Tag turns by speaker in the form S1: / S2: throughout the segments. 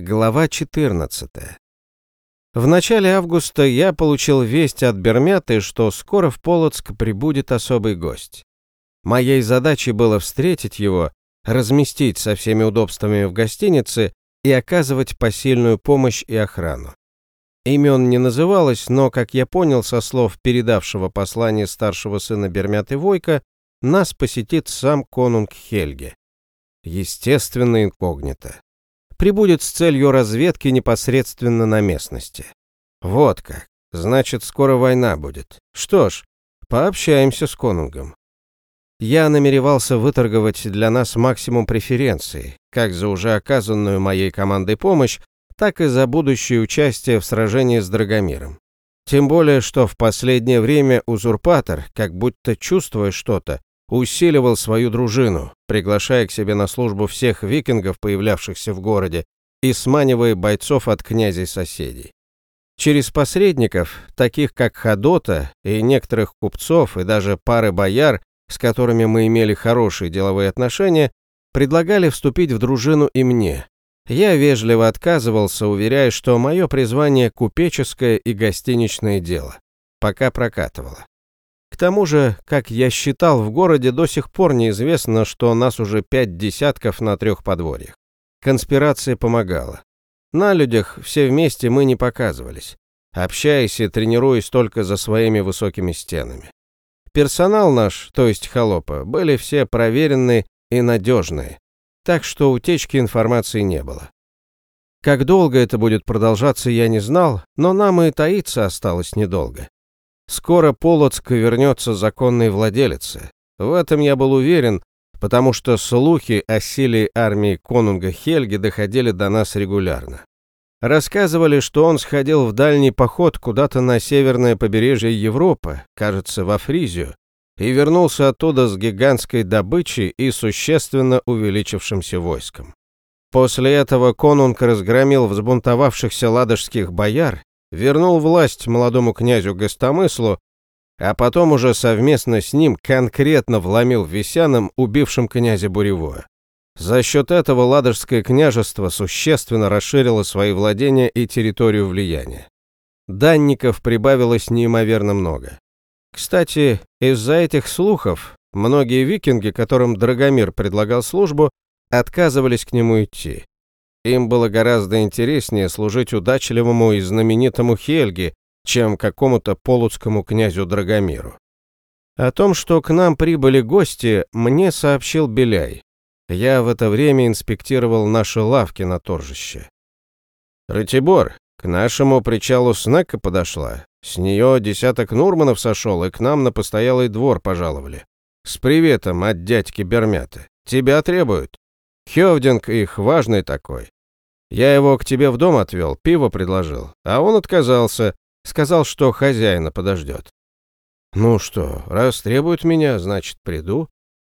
S1: Глава 14. В начале августа я получил весть от Бермяты, что скоро в Полоцк прибудет особый гость. Моей задачей было встретить его, разместить со всеми удобствами в гостинице и оказывать посильную помощь и охрану. Имен не называлось, но, как я понял со слов передавшего послание старшего сына Бермяты Войка, нас посетит сам конунг Хельге. Естественно, инкогнито прибудет с целью разведки непосредственно на местности. Вот как. Значит, скоро война будет. Что ж, пообщаемся с конунгом. Я намеревался выторговать для нас максимум преференций, как за уже оказанную моей командой помощь, так и за будущее участие в сражении с Драгомиром. Тем более, что в последнее время узурпатор, как будто чувствуя что-то, усиливал свою дружину, приглашая к себе на службу всех викингов, появлявшихся в городе, и сманивая бойцов от князей соседей. Через посредников, таких как Ходота и некоторых купцов и даже пары бояр, с которыми мы имели хорошие деловые отношения, предлагали вступить в дружину и мне. Я вежливо отказывался, уверяя, что мое призвание купеческое и гостиничное дело. Пока прокатывало. Тому же, как я считал, в городе до сих пор неизвестно, что нас уже пять десятков на трех подворьях. Конспирация помогала. На людях все вместе мы не показывались, общаясь и тренируясь только за своими высокими стенами. Персонал наш, то есть холопа, были все проверенные и надежные, так что утечки информации не было. Как долго это будет продолжаться, я не знал, но нам и таиться осталось недолго. Скоро Полоцк вернется законной владелице. В этом я был уверен, потому что слухи о силе армии конунга Хельги доходили до нас регулярно. Рассказывали, что он сходил в дальний поход куда-то на северное побережье Европы, кажется, во Фризию, и вернулся оттуда с гигантской добычей и существенно увеличившимся войском. После этого конунг разгромил взбунтовавшихся ладожских бояр вернул власть молодому князю Гостомыслу, а потом уже совместно с ним конкретно вломил Весянам, убившим князя Буревое. За счет этого Ладожское княжество существенно расширило свои владения и территорию влияния. Данников прибавилось неимоверно много. Кстати, из-за этих слухов многие викинги, которым Драгомир предлагал службу, отказывались к нему идти. Им было гораздо интереснее служить удачливому и знаменитому Хельге, чем какому-то полуцкому князю Драгомиру. О том, что к нам прибыли гости, мне сообщил Беляй. Я в это время инспектировал наши лавки на торжище. «Ратибор, к нашему причалу Снека подошла. С нее десяток Нурманов сошел, и к нам на постоялый двор пожаловали. С приветом от дядьки Бермята. Тебя требуют. Хевдинг их важный такой. Я его к тебе в дом отвел, пиво предложил, а он отказался, сказал, что хозяина подождет. Ну что, раз требуют меня, значит, приду.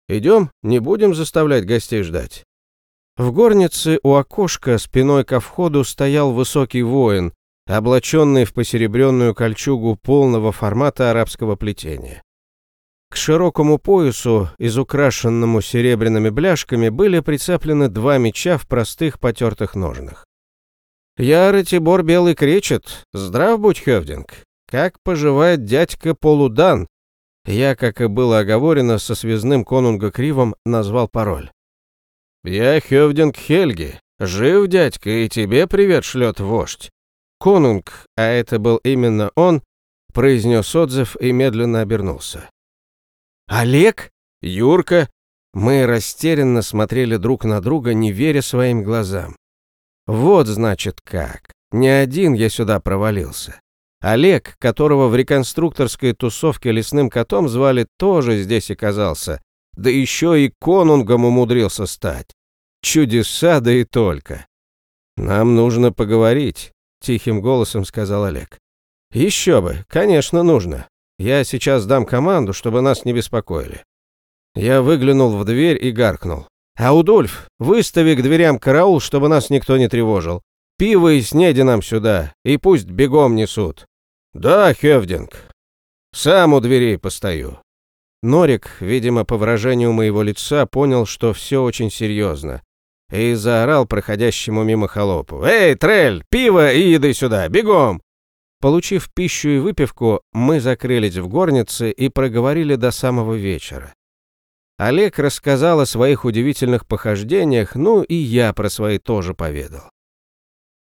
S1: Идем, не будем заставлять гостей ждать. В горнице у окошка спиной ко входу стоял высокий воин, облаченный в посеребренную кольчугу полного формата арабского плетения. К широкому поясу, изукрашенному серебряными бляшками, были прицеплены два меча в простых потертых ножнах. «Я Ратибор Белый кречет. Здрав будь, Хевдинг. Как поживает дядька Полудан?» Я, как и было оговорено, со связным конунга Кривом назвал пароль. «Я Хевдинг Хельги. Жив, дядька, и тебе привет шлет вождь». Конунг, а это был именно он, произнес отзыв и медленно обернулся. Олег? Юрка? Мы растерянно смотрели друг на друга, не веря своим глазам. Вот значит как. Не один я сюда провалился. Олег, которого в реконструкторской тусовке лесным котом звали, тоже здесь оказался. Да еще и конунгом умудрился стать. Чудеса, да и только. «Нам нужно поговорить», — тихим голосом сказал Олег. «Еще бы, конечно, нужно. Я сейчас дам команду, чтобы нас не беспокоили». Я выглянул в дверь и гаркнул. «Аудольф, выстави к дверям караул, чтобы нас никто не тревожил. Пиво и снеди нам сюда, и пусть бегом несут». «Да, Хевдинг. Сам у дверей постою». Норик, видимо, по выражению моего лица, понял, что все очень серьезно. и заорал проходящему мимо холопу. «Эй, трель, пиво и еды сюда, бегом!» Получив пищу и выпивку, мы закрылись в горнице и проговорили до самого вечера. Олег рассказал о своих удивительных похождениях, ну и я про свои тоже поведал.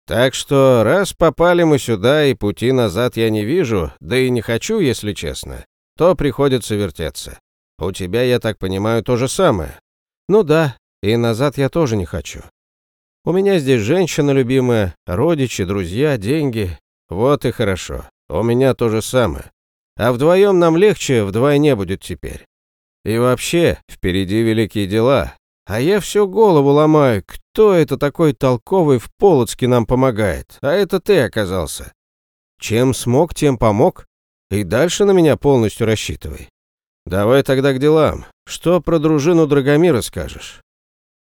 S1: Так что, раз попали мы сюда и пути назад я не вижу, да и не хочу, если честно, то приходится вертеться. У тебя, я так понимаю, то же самое. Ну да, и назад я тоже не хочу. У меня здесь женщина любимая, родичи, друзья, деньги. Вот и хорошо. У меня то же самое. А вдвоем нам легче вдвойне будет теперь. И вообще, впереди великие дела. А я всю голову ломаю, кто это такой толковый в Полоцке нам помогает, а это ты оказался. Чем смог, тем помог. И дальше на меня полностью рассчитывай. Давай тогда к делам. Что про дружину Драгомира скажешь?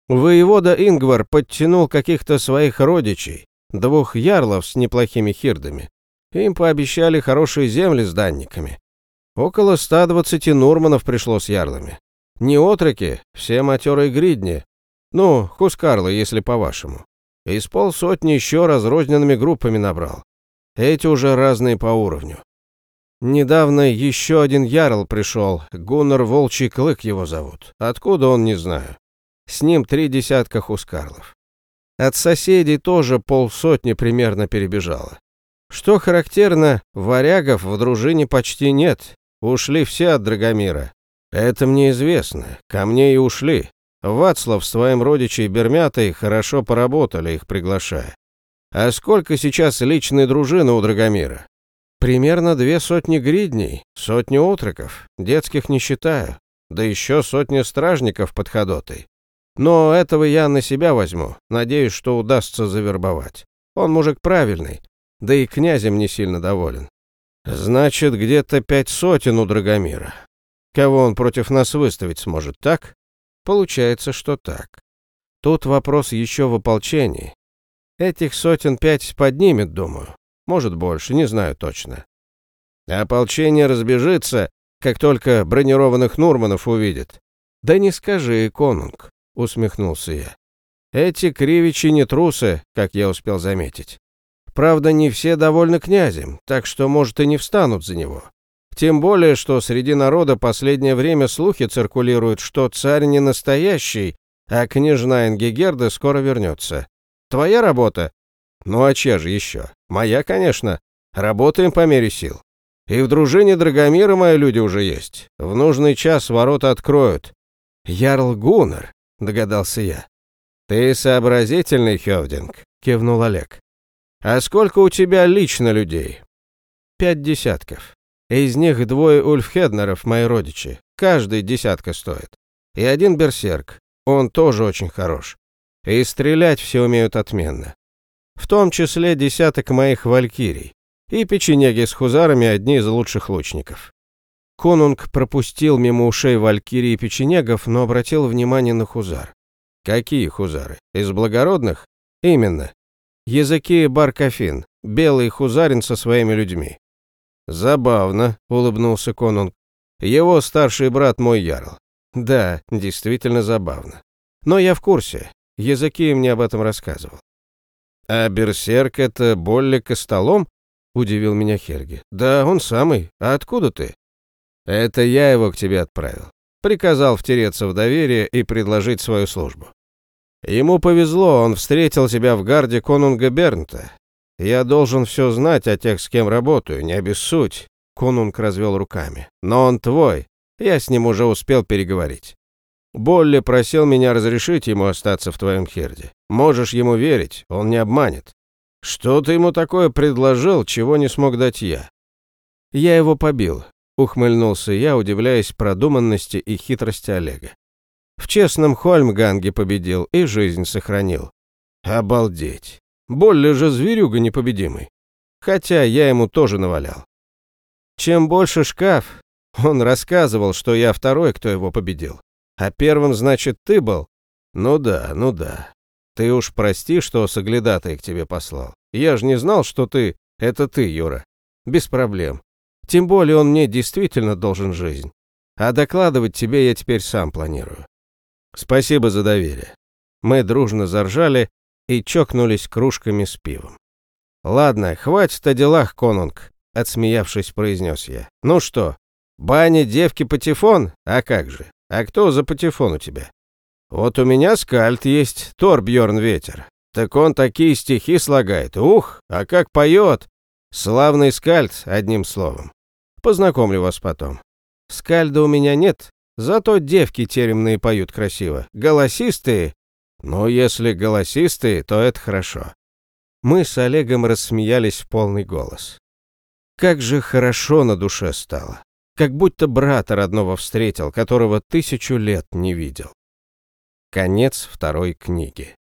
S1: Воевода Ингвар подтянул каких-то своих родичей, двух ярлов с неплохими хирдами. Им пообещали хорошие земли с данниками. Около 120 нурманов пришло с ярлами. Не отроки, все матерые гридни. Ну, хускарлы, если по-вашему. Из полсотни еще разрозненными группами набрал. Эти уже разные по уровню. Недавно еще один ярл пришел, Гуннар Волчий Клык его зовут. Откуда он, не знаю. С ним три десятка хускарлов. От соседей тоже полсотни примерно перебежало. Что характерно, варягов в дружине почти нет. Ушли все от Драгомира. Это мне известно. Ко мне и ушли. Вацлав с твоим родичей Бермятой хорошо поработали, их приглашая. А сколько сейчас личной дружины у Драгомира? Примерно две сотни гридней, сотни отроков, детских не считаю, да еще сотни стражников под ходотой. Но этого я на себя возьму. Надеюсь, что удастся завербовать. Он мужик правильный. Да и князем не сильно доволен. Значит, где-то пять сотен у Драгомира. Кого он против нас выставить сможет, так? Получается, что так. Тут вопрос еще в ополчении. Этих сотен пять поднимет, думаю. Может, больше, не знаю точно. Ополчение разбежится, как только бронированных Нурманов увидит. Да не скажи, конунг усмехнулся я. Эти кривичи не трусы, как я успел заметить. Правда, не все довольны князем, так что, может, и не встанут за него. Тем более, что среди народа последнее время слухи циркулируют, что царь не настоящий, а княжна Ингегерда скоро вернется. Твоя работа? Ну а че же еще? Моя, конечно. Работаем по мере сил. И в дружине Драгомира мои люди уже есть. В нужный час ворота откроют. Ярл Гуннер, — догадался я. «Ты сообразительный, Хевдинг», — кивнул Олег. «А сколько у тебя лично людей?» «Пять десятков. Из них двое ульфхеднеров, мои родичи. Каждый десятка стоит. И один берсерк. Он тоже очень хорош. И стрелять все умеют отменно. В том числе десяток моих валькирий. И печенеги с хузарами одни из лучших лучников. Конунг пропустил мимо ушей валькирии и печенегов, но обратил внимание на хузар. Какие хузары? Из благородных? Именно. Языки Баркафин, белый хузарин со своими людьми. Забавно, улыбнулся Конунг. Его старший брат мой ярл. Да, действительно забавно. Но я в курсе. Языки мне об этом рассказывал. А берсерк это Болли Костолом? Удивил меня Херги. Да, он самый. А откуда ты? Это я его к тебе отправил. Приказал втереться в доверие и предложить свою службу. Ему повезло, он встретил тебя в гарде конунга Бернта. Я должен все знать о тех, с кем работаю, не обессудь. Конунг развел руками. Но он твой. Я с ним уже успел переговорить. Болли просил меня разрешить ему остаться в твоем херде. Можешь ему верить, он не обманет. Что ты ему такое предложил, чего не смог дать я? Я его побил, Ухмыльнулся я, удивляясь продуманности и хитрости Олега. В честном Хольмганге победил и жизнь сохранил. Обалдеть. Болли же зверюга непобедимый. Хотя я ему тоже навалял. Чем больше шкаф, он рассказывал, что я второй, кто его победил. А первым, значит, ты был? Ну да, ну да. Ты уж прости, что соглядатай к тебе послал. Я же не знал, что ты... Это ты, Юра. Без проблем. Тем более он мне действительно должен жизнь. А докладывать тебе я теперь сам планирую. Спасибо за доверие. Мы дружно заржали и чокнулись кружками с пивом. «Ладно, хватит о делах, конунг», — отсмеявшись, произнес я. «Ну что, баня девки патефон? А как же? А кто за патефон у тебя?» «Вот у меня скальд есть, Торбьерн Ветер. Так он такие стихи слагает. Ух, а как поет! Славный скальд, одним словом. Познакомлю вас потом. Скальда у меня нет, зато девки теремные поют красиво. Голосистые? Ну, если голосистые, то это хорошо. Мы с Олегом рассмеялись в полный голос. Как же хорошо на душе стало. Как будто брата родного встретил, которого тысячу лет не видел. Конец второй книги.